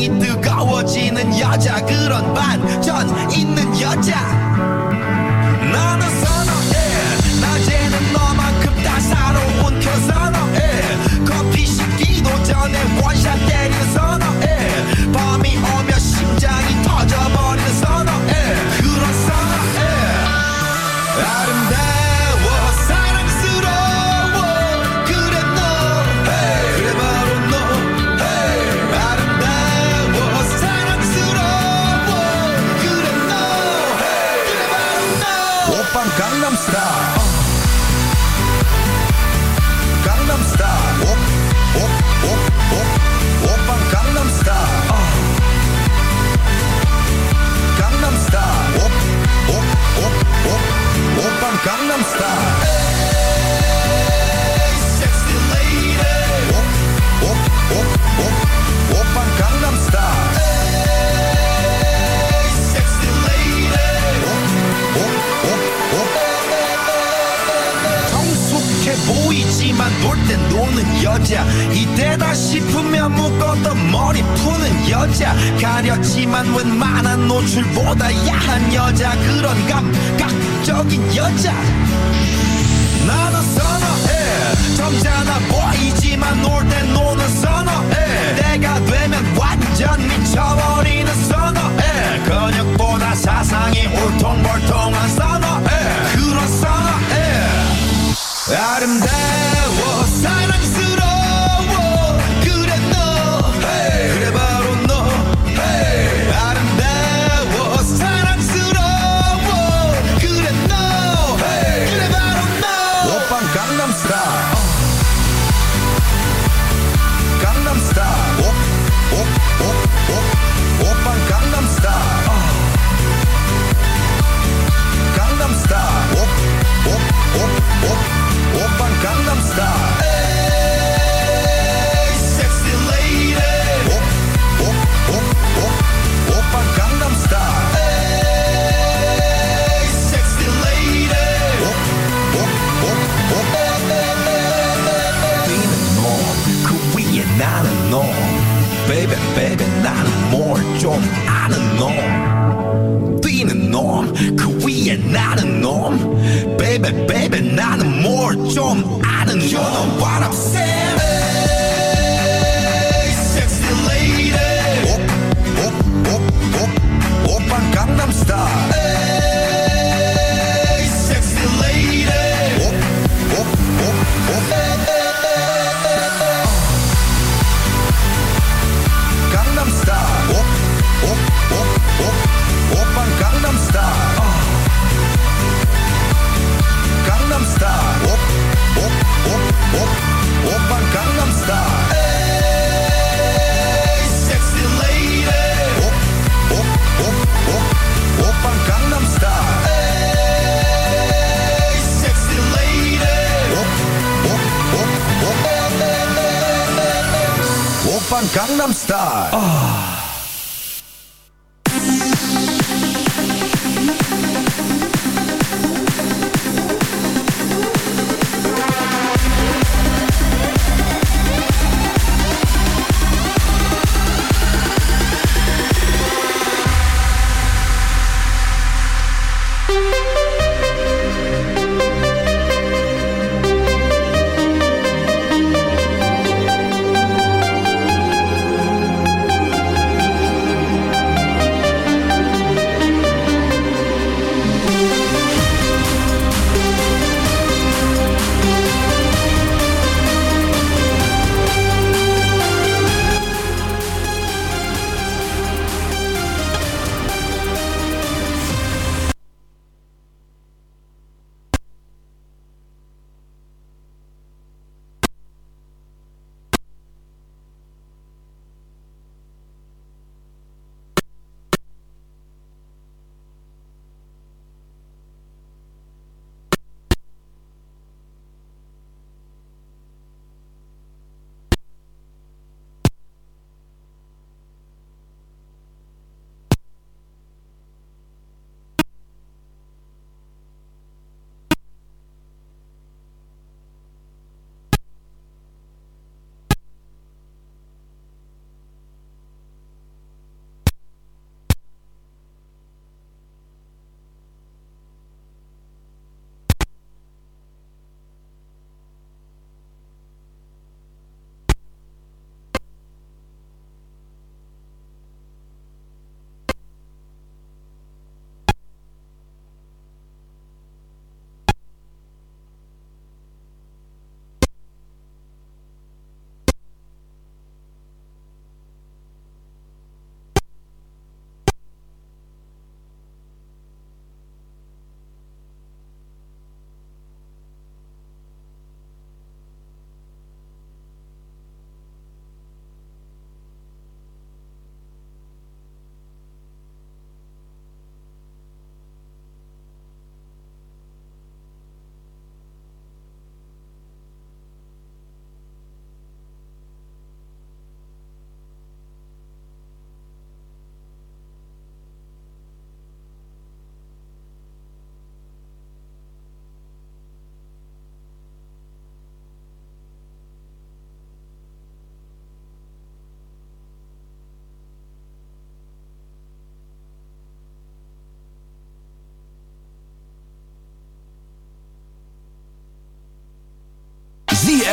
사랑이 뜨거워지는 여자. 그 Gianni Ciao George, George, I don't know. Being a norm, could we not norm? Baby, baby, not a more, John, I don't you know what I'm saying. Sexy lady. Op, op, op, op, op, aan Gangnam star. Gangnam Style.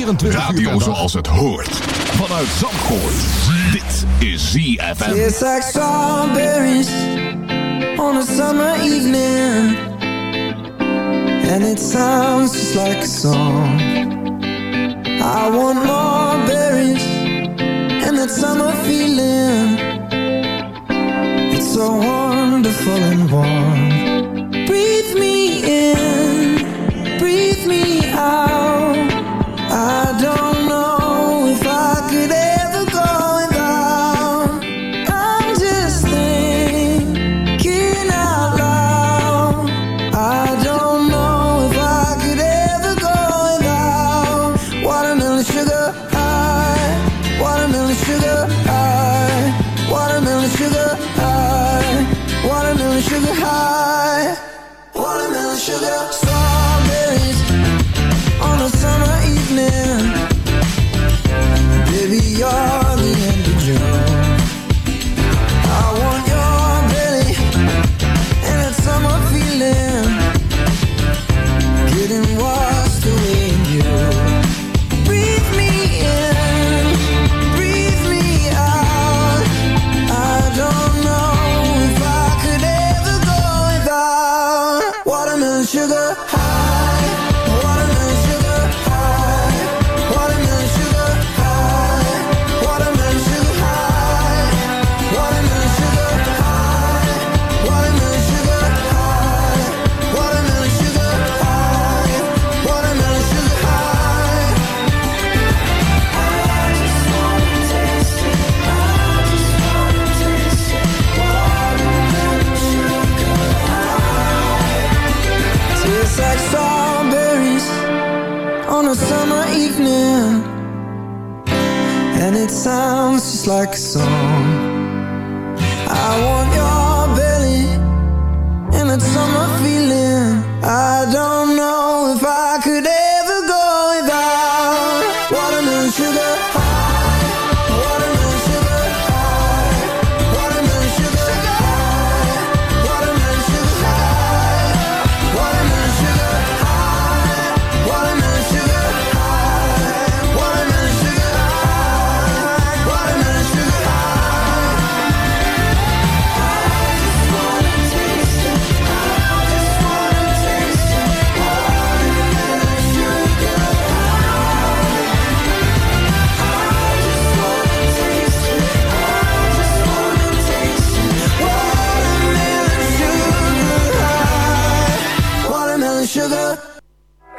24 Radio uur Radio zoals het hoort. Vanuit Zandvoort. Dit is ZFM. It's like strawberries on a summer evening. And it sounds just like a song. I want more berries and that summer feeling. It's so wonderful and warm.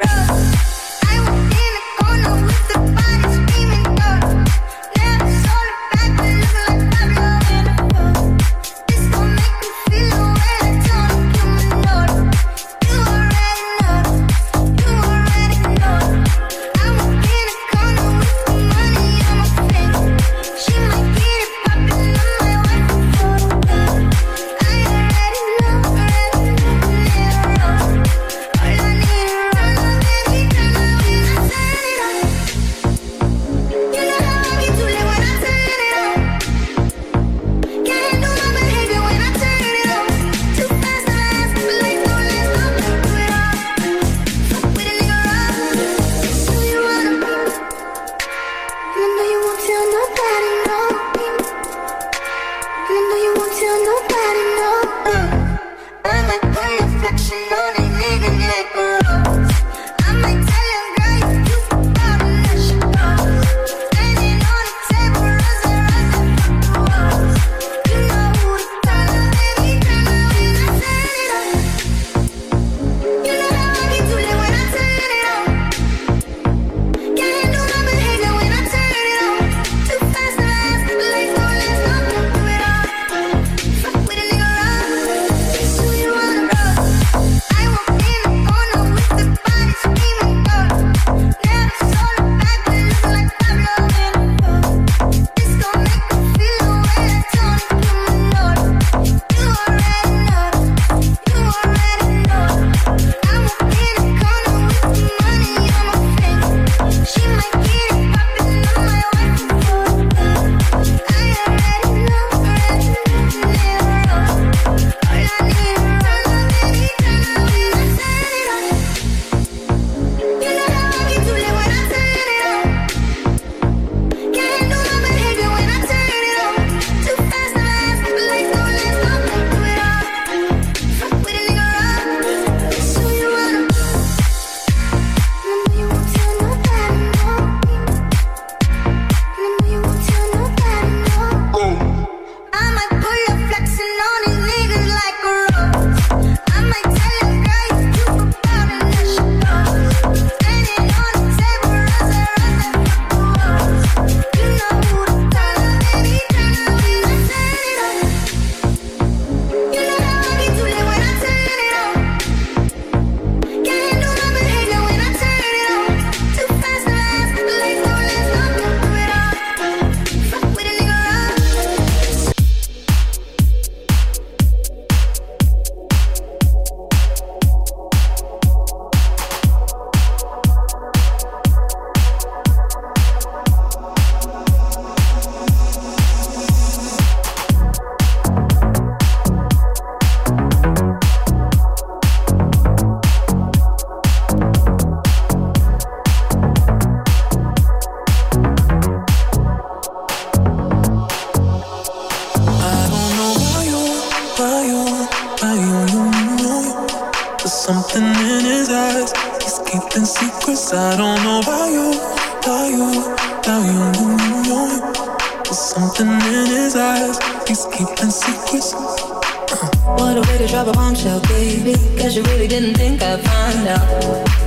road.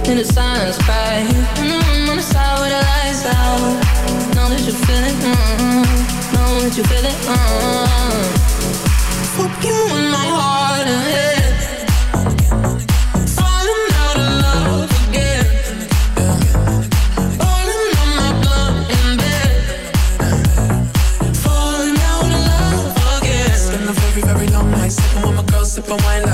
in the silence cry mm-hmm. And I'm on the side where the lights out Know that you feel it, mm. Mm-hmm. Know that you feel it, mm -mm. Fuck you in my heart and head Every long night, sipping my sipping wine.